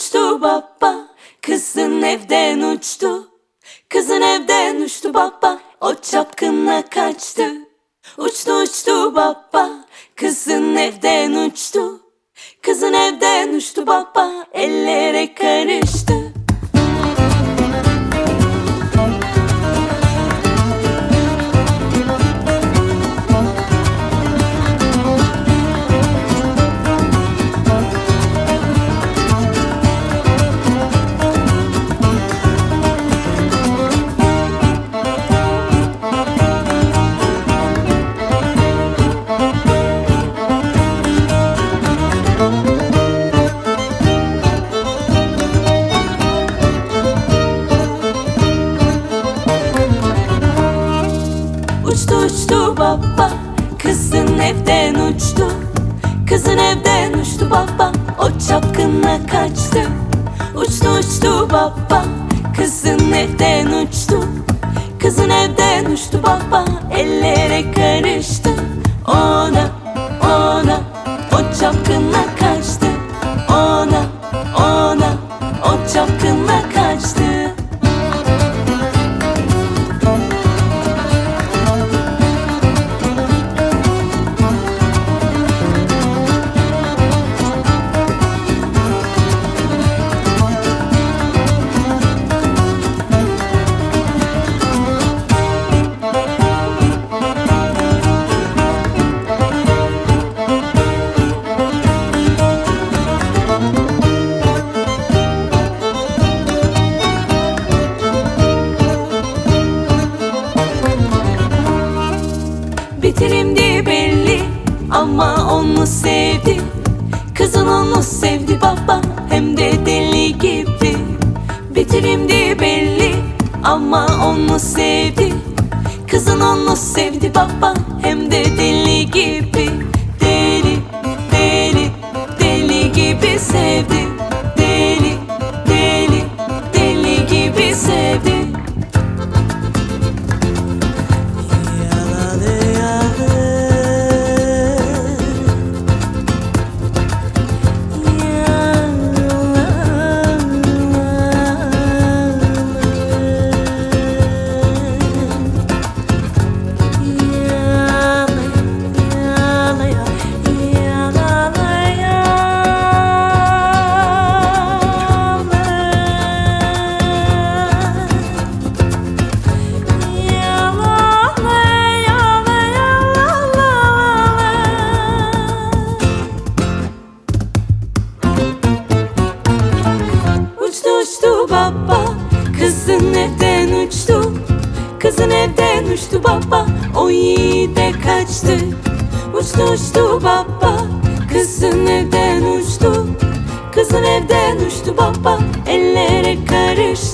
uçtu baba. Kızın evden uçtu. Kızın evden uçtu baba. O çapkınla kaçtı. Uçtu uçtu baba. Kızın evden uçtu. Kızın evden uçtu baba. Ellere karıştı Uçtu baba. Kızın evden uçtu. Kızın evden uçtu baba. O çapkınla kaçtı. Uçtu uçtu baba. Kızın evden uçtu. Kızın evden uçtu baba. Ellere karıştı. Ona ona. O çapkınla kaçtı. Ona ona. O çapkınla Bitirimdi belli ama onu sevdi. Kızın onu sevdi baba hem de deli gibi. Bitirimdi belli ama onu sevdi. Kızın onu sevdi baba hem de deli gibi. Deli, deli, deli gibi sevdi. Deli, deli, deli gibi sevdi Kızın evden uçtu baba O yiğide kaçtı. Uçtu uçtu baba Kızın evden uçtu. Kızın evden uçtu baba Ellere karıştı.